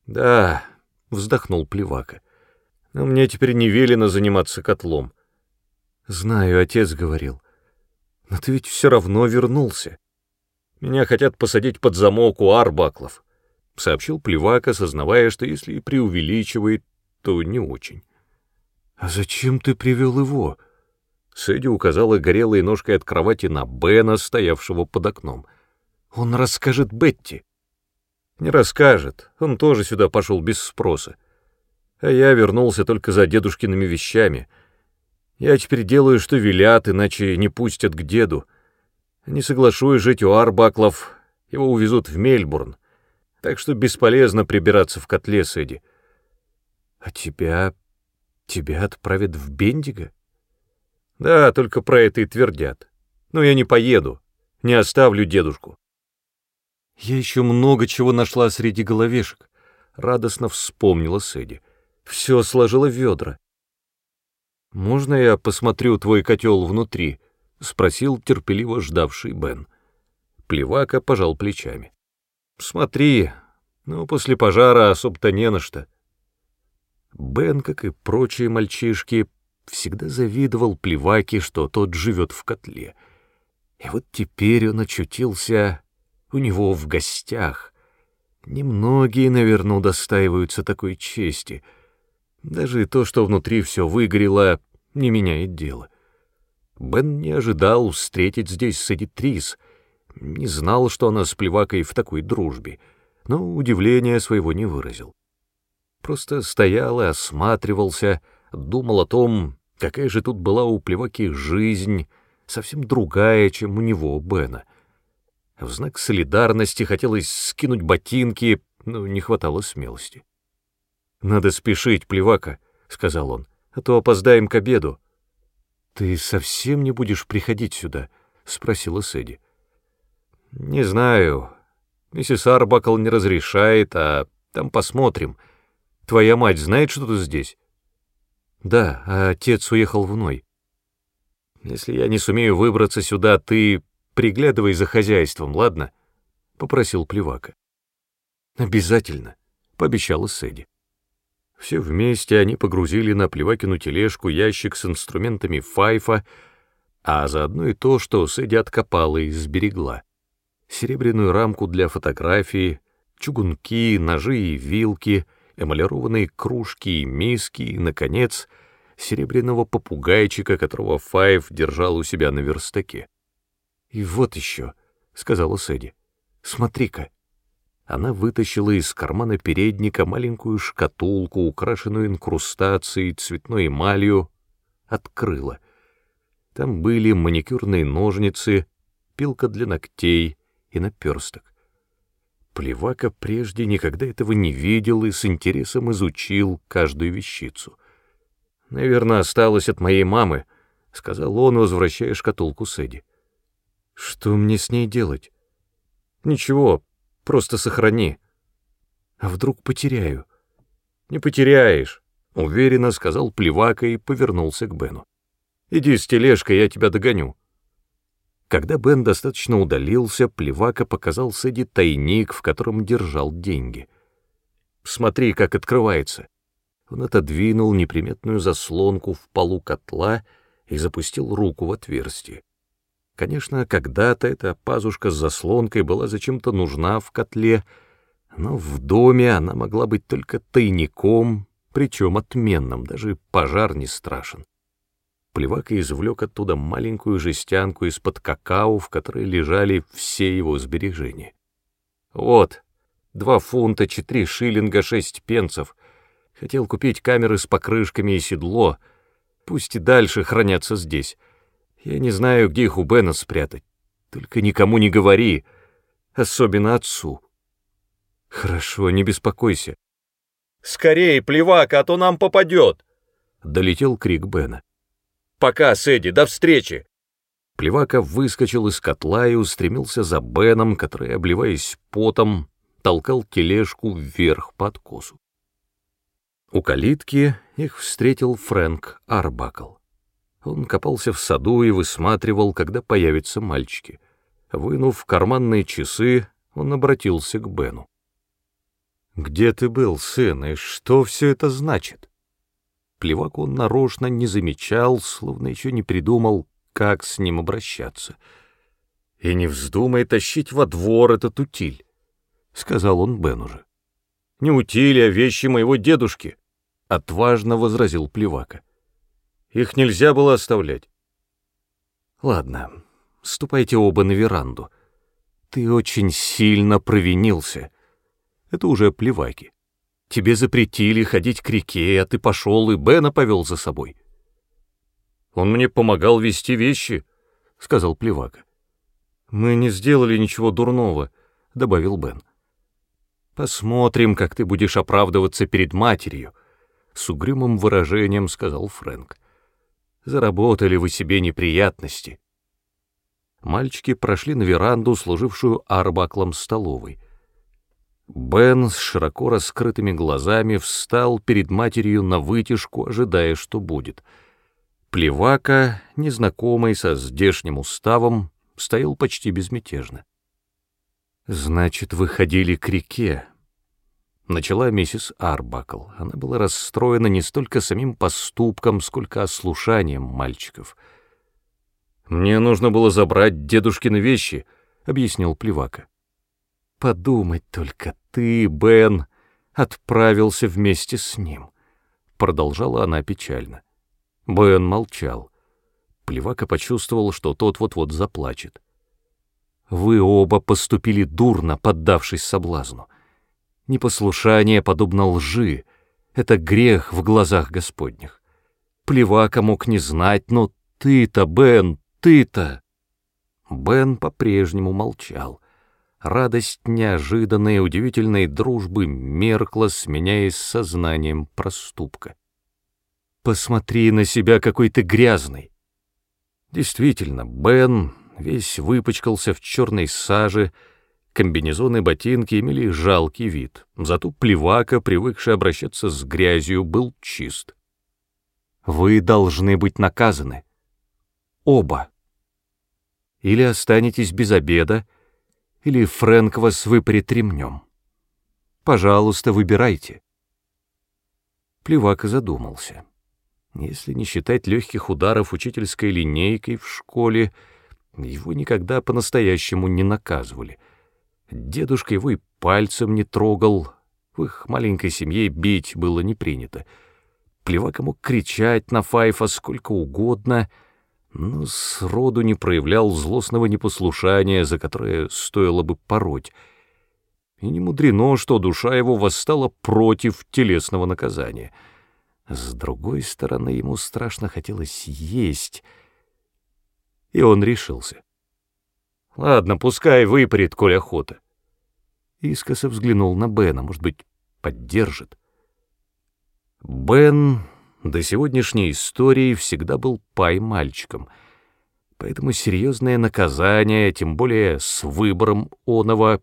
«Да», — вздохнул Плевака. «Но мне теперь не велено заниматься котлом». «Знаю, отец говорил. Но ты ведь все равно вернулся. Меня хотят посадить под замок у Арбаклов», — сообщил Плевака, сознавая, что если и преувеличивает, то не очень. «А зачем ты привел его?» Сэдди указала горелой ножкой от кровати на Бена, стоявшего под окном. «Он расскажет Бетти». «Не расскажет, он тоже сюда пошел без спроса. А я вернулся только за дедушкиными вещами. Я теперь делаю, что велят, иначе не пустят к деду. Не соглашусь жить у Арбаклов, его увезут в Мельбурн. Так что бесполезно прибираться в котле, Сэдди». «А тебя... тебя отправят в Бендиго?» Да, только про это и твердят. Но я не поеду, не оставлю дедушку. Я еще много чего нашла среди головешек. Радостно вспомнила Сэдди. Все сложила в ведра. «Можно я посмотрю твой котел внутри?» — спросил терпеливо ждавший Бен. Плевака пожал плечами. «Смотри, ну, после пожара особо-то не на что». Бен, как и прочие мальчишки, всегда завидовал Плеваке, что тот живет в котле. И вот теперь он очутился у него в гостях. Немногие, наверное, удостаиваются такой чести. Даже то, что внутри все выгорело, не меняет дело. Бен не ожидал встретить здесь Садитрис, не знал, что она с Плевакой в такой дружбе, но удивления своего не выразил. Просто стоял и осматривался, думал о том, какая же тут была у Плеваки жизнь, совсем другая, чем у него, Бена. В знак солидарности хотелось скинуть ботинки, но не хватало смелости. «Надо спешить, Плевака», — сказал он, — «а то опоздаем к обеду». «Ты совсем не будешь приходить сюда?» — спросила Сэдди. «Не знаю. Миссис Арбакл не разрешает, а там посмотрим. Твоя мать знает, что ты здесь?» Да, а отец уехал в Ной. Если я не сумею выбраться сюда, ты приглядывай за хозяйством, ладно? Попросил Плевака. Обязательно, пообещала Сэдди. Все вместе они погрузили на Плевакину тележку ящик с инструментами Файфа, а заодно и то, что Сэдди откопала и сберегла. Серебряную рамку для фотографии, чугунки, ножи и вилки — эмалированные кружки и миски, и, наконец, серебряного попугайчика, которого Файв держал у себя на верстаке. «И вот еще», — сказала Сэдди, — «смотри-ка». Она вытащила из кармана передника маленькую шкатулку, украшенную инкрустацией, цветной эмалью, открыла. Там были маникюрные ножницы, пилка для ногтей и наперсток. Плевака прежде никогда этого не видел и с интересом изучил каждую вещицу. «Наверное, осталось от моей мамы», — сказал он, возвращая шкатулку Сэдди. «Что мне с ней делать?» «Ничего, просто сохрани». «А вдруг потеряю?» «Не потеряешь», — уверенно сказал Плевака и повернулся к Бену. «Иди с тележкой, я тебя догоню». Когда Бен достаточно удалился, Плевака показал Сэдди тайник, в котором держал деньги. «Смотри, как открывается». Он отодвинул неприметную заслонку в полу котла и запустил руку в отверстие. Конечно, когда-то эта пазушка с заслонкой была зачем-то нужна в котле, но в доме она могла быть только тайником, причем отменным, даже пожар не страшен. Плевака извлек оттуда маленькую жестянку из-под какао, в которой лежали все его сбережения. Вот, два фунта, четыре шиллинга, шесть пенсов. Хотел купить камеры с покрышками и седло. Пусть и дальше хранятся здесь. Я не знаю, где их у Бена спрятать. Только никому не говори, особенно отцу. Хорошо, не беспокойся. «Скорее, плевак, а то нам попадет!» Долетел крик Бена. Пока, Сэдди, до встречи!» Плевака выскочил из котла и устремился за Беном, который, обливаясь потом, толкал тележку вверх по откосу. У калитки их встретил Фрэнк Арбакл. Он копался в саду и высматривал, когда появятся мальчики. Вынув карманные часы, он обратился к Бену. «Где ты был, сын, и что все это значит?» Плевак он нарочно не замечал, словно еще не придумал, как с ним обращаться. «И не вздумай тащить во двор этот утиль», — сказал он Бен уже. «Не утиль, а вещи моего дедушки», — отважно возразил Плевака. «Их нельзя было оставлять». «Ладно, ступайте оба на веранду. Ты очень сильно провинился. Это уже Плеваки. Тебе запретили ходить к реке, а ты пошел и Бена повел за собой». «Он мне помогал вести вещи», — сказал Плевака. «Мы не сделали ничего дурного», — добавил Бен. «Посмотрим, как ты будешь оправдываться перед матерью», — с угрюмым выражением сказал Фрэнк. «Заработали вы себе неприятности». Мальчики прошли на веранду, служившую арбаклом столовой. Бен с широко раскрытыми глазами встал перед матерью на вытяжку, ожидая, что будет. Плевака, незнакомый со здешним уставом, стоял почти безмятежно. «Значит, вы ходили к реке», — начала миссис Арбакл. Она была расстроена не столько самим поступком, сколько ослушанием мальчиков. «Мне нужно было забрать дедушкины вещи», — объяснил Плевака. «Подумать только, ты, Бен, отправился вместе с ним», — продолжала она печально. Бен молчал. Плевака почувствовал, что тот вот-вот заплачет. Вы оба поступили дурно, поддавшись соблазну. Непослушание подобно лжи — это грех в глазах Господних. Плевака мог не знать, но ты-то, Бен, ты-то... Бен по-прежнему молчал. Радость неожиданной, удивительной дружбы меркла, сменяясь сознанием проступка. «Посмотри на себя, какой ты грязный!» Действительно, Бен весь выпачкался в черной саже, комбинезоны и ботинки имели жалкий вид, зато плевака, привыкший обращаться с грязью, был чист. Вы должны быть наказаны. Оба. Или останетесь без обеда, или Фрэнк вас выпарит ремнем. Пожалуйста, выбирайте. Плевака задумался. Если не считать легких ударов учительской линейкой в школе, его никогда по-настоящему не наказывали. Дедушка его и пальцем не трогал, в их маленькой семье бить было не принято. Плевак мог кричать на Файфа сколько угодно, но сроду не проявлял злостного непослушания, за которое стоило бы пороть. И не мудрено, что душа его восстала против телесного наказания. С другой стороны, ему страшно хотелось есть — и он решился. «Ладно, пускай выпарит, коль охота». Искоса взглянул на Бена, может быть, поддержит. Бен до сегодняшней истории всегда был пай-мальчиком, поэтому серьезное наказание, тем более с выбором оного,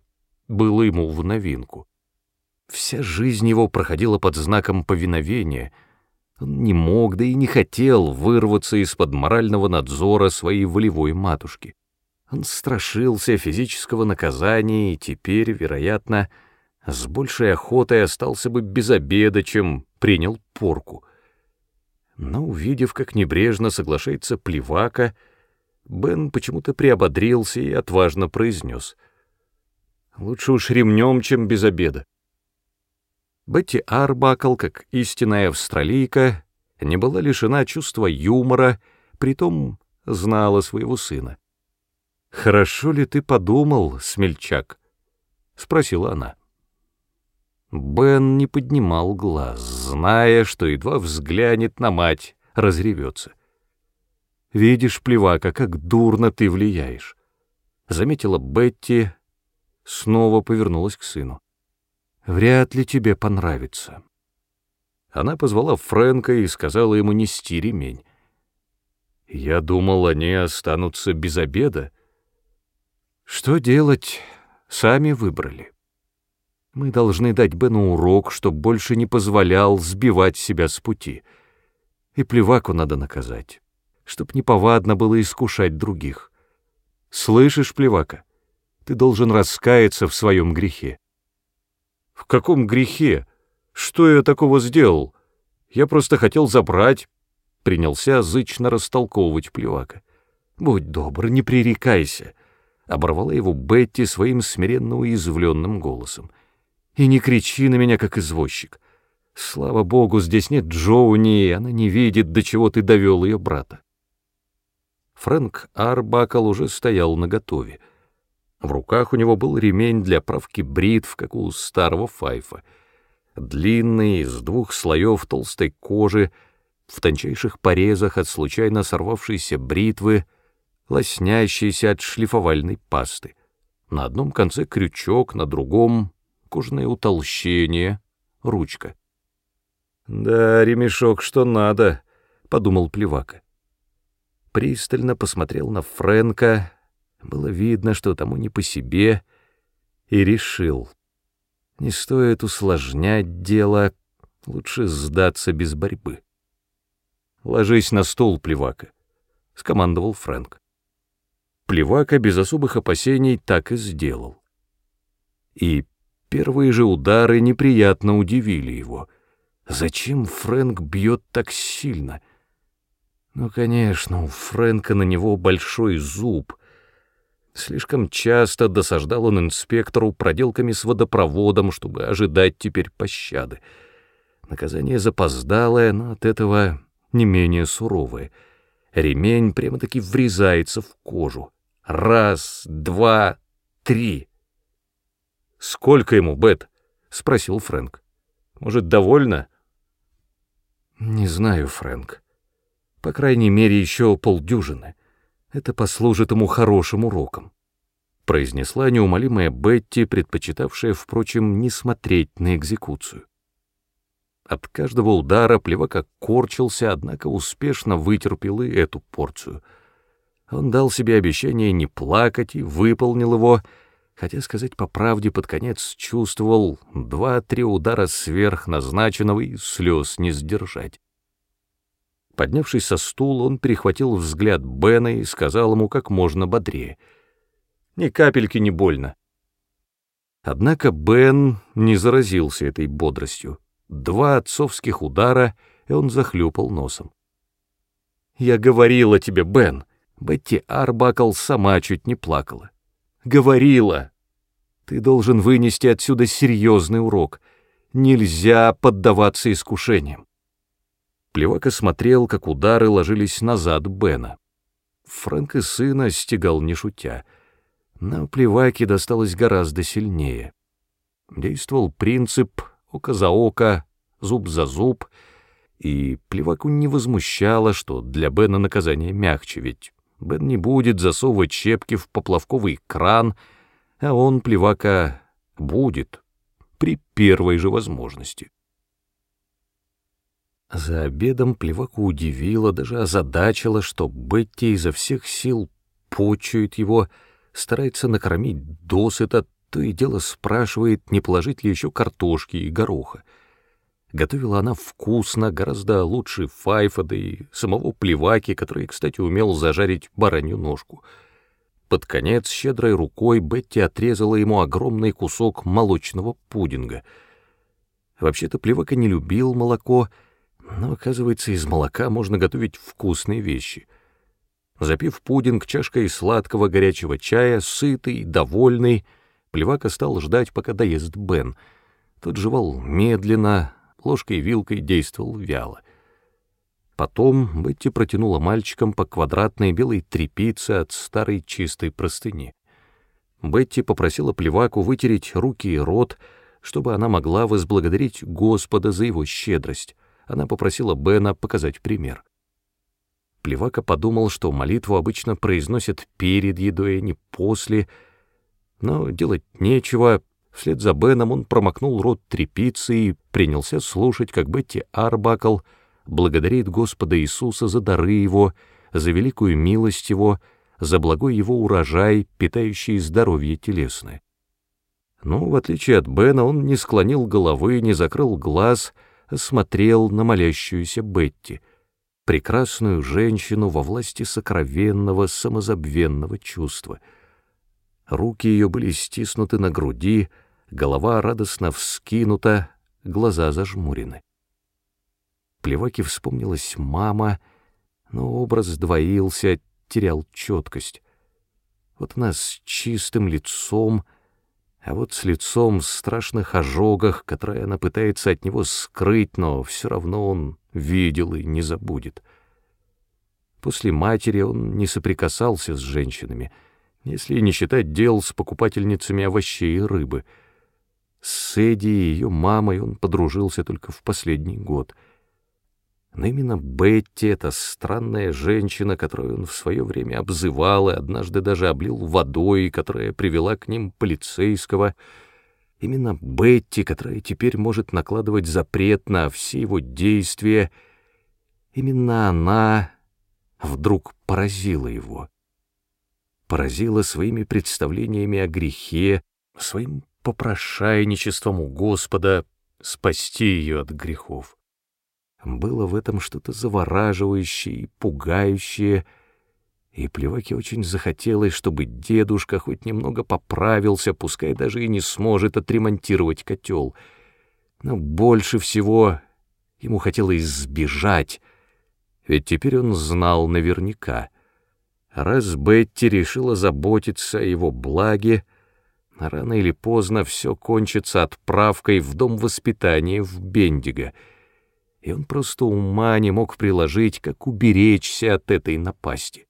было ему в новинку. Вся жизнь его проходила под знаком повиновения — он не мог, да и не хотел вырваться из-под морального надзора своей волевой матушки. Он страшился физического наказания и теперь, вероятно, с большей охотой остался бы без обеда, чем принял порку. Но, увидев, как небрежно соглашается плевака, Бен почему-то приободрился и отважно произнес. «Лучше уж ремнем, чем без обеда». Бетти Арбакл, как истинная австралийка, не была лишена чувства юмора, притом знала своего сына. «Хорошо ли ты подумал, смельчак?» — спросила она. Бен не поднимал глаз, зная, что едва взглянет на мать, разревется. «Видишь, плевака, как дурно ты влияешь», — заметила Бетти, снова повернулась к сыну. Вряд ли тебе понравится. Она позвала Фрэнка и сказала ему нести ремень. Я думал, они останутся без обеда. Что делать, сами выбрали. Мы должны дать Бену урок, чтоб больше не позволял сбивать себя с пути. И плеваку надо наказать, чтоб неповадно было искушать других. Слышишь, плевака, ты должен раскаяться в своем грехе. В каком грехе? Что я такого сделал? Я просто хотел забрать. Принялся зычно растолковывать плевака. Будь добр, не пререкайся, оборвала его Бетти своим смиренно уязвленным голосом. И не кричи на меня, как извозчик. Слава богу, здесь нет Джоуни, и она не видит, до чего ты довел ее брата. Фрэнк Арбакл уже стоял наготове. В руках у него был ремень для правки бритв, как у старого Файфа. Длинный, из двух слоев толстой кожи, в тончайших порезах от случайно сорвавшейся бритвы, лоснящейся от шлифовальной пасты. На одном конце крючок, на другом — кожное утолщение, ручка. «Да, ремешок, что надо», — подумал Плевака. Пристально посмотрел на Фрэнка, было видно, что тому не по себе, и решил. Не стоит усложнять дело, лучше сдаться без борьбы. «Ложись на стол, Плевака», — скомандовал Фрэнк. Плевака без особых опасений так и сделал. И первые же удары неприятно удивили его — Зачем Фрэнк бьет так сильно? Ну, конечно, у Фрэнка на него большой зуб. Слишком часто досаждал он инспектору проделками с водопроводом, чтобы ожидать теперь пощады. Наказание запоздалое, но от этого не менее суровое. Ремень прямо-таки врезается в кожу. Раз, два, три. «Сколько ему, Бет?» — спросил Фрэнк. «Может, довольно?» «Не знаю, Фрэнк. По крайней мере, еще полдюжины. Это послужит ему хорошим уроком», — произнесла неумолимая Бетти, предпочитавшая, впрочем, не смотреть на экзекуцию. От каждого удара плевака корчился, однако успешно вытерпел и эту порцию. Он дал себе обещание не плакать и выполнил его, хотя, сказать по правде, под конец чувствовал два-три удара сверх назначенного и слез не сдержать. Поднявшись со стула, он перехватил взгляд Бена и сказал ему как можно бодрее. «Ни капельки не больно». Однако Бен не заразился этой бодростью. Два отцовских удара, и он захлюпал носом. «Я говорила тебе, Бен!» Бетти Арбакл сама чуть не плакала. «Говорила!» Ты должен вынести отсюда серьезный урок. Нельзя поддаваться искушениям. Плевака смотрел, как удары ложились назад Бена. Фрэнк и сына стегал не шутя. Но Плеваке досталось гораздо сильнее. Действовал принцип око за око, зуб за зуб, и Плеваку не возмущало, что для Бена наказание мягче, ведь Бен не будет засовывать щепки в поплавковый кран — а он, плевака, будет при первой же возможности. За обедом плеваку удивило, даже озадачило, что Бетти изо всех сил почует его, старается накормить досыта, то и дело спрашивает, не положить ли еще картошки и гороха. Готовила она вкусно, гораздо лучше Файфа, да и самого плеваки, который, кстати, умел зажарить баранью ножку — под конец щедрой рукой Бетти отрезала ему огромный кусок молочного пудинга. Вообще-то Плевака не любил молоко, но, оказывается, из молока можно готовить вкусные вещи. Запив пудинг чашкой сладкого горячего чая, сытый, довольный, Плевака стал ждать, пока доест Бен. Тот жевал медленно, ложкой и вилкой действовал вяло — Потом Бетти протянула мальчикам по квадратной белой тряпице от старой чистой простыни. Бетти попросила плеваку вытереть руки и рот, чтобы она могла возблагодарить Господа за его щедрость. Она попросила Бена показать пример. Плевака подумал, что молитву обычно произносят перед едой, а не после, но делать нечего. Вслед за Беном он промокнул рот тряпицей и принялся слушать, как Бетти Арбакл — благодарит Господа Иисуса за дары Его, за великую милость Его, за благой Его урожай, питающий здоровье телесное. Но, в отличие от Бена, он не склонил головы, не закрыл глаз, а смотрел на молящуюся Бетти. прекрасную женщину во власти сокровенного самозабвенного чувства. Руки ее были стиснуты на груди, голова радостно вскинута, глаза зажмурены. Плеваки вспомнилась мама, но образ двоился, терял четкость. Вот она с чистым лицом, а вот с лицом в страшных ожогах, которые она пытается от него скрыть, но все равно он видел и не забудет. После матери он не соприкасался с женщинами, если не считать дел с покупательницами овощей и рыбы. С Эдди и ее мамой он подружился только в последний год — но именно Бетти, эта странная женщина, которую он в свое время обзывал и однажды даже облил водой, которая привела к ним полицейского, именно Бетти, которая теперь может накладывать запрет на все его действия, именно она вдруг поразила его. Поразила своими представлениями о грехе, своим попрошайничеством у Господа спасти ее от грехов. Было в этом что-то завораживающее и пугающее, и Плеваке очень захотелось, чтобы дедушка хоть немного поправился, пускай даже и не сможет отремонтировать котел. Но больше всего ему хотелось сбежать, ведь теперь он знал наверняка. Раз Бетти решила заботиться о его благе, рано или поздно все кончится отправкой в дом воспитания в Бендиго — и он просто ума не мог приложить, как уберечься от этой напасти.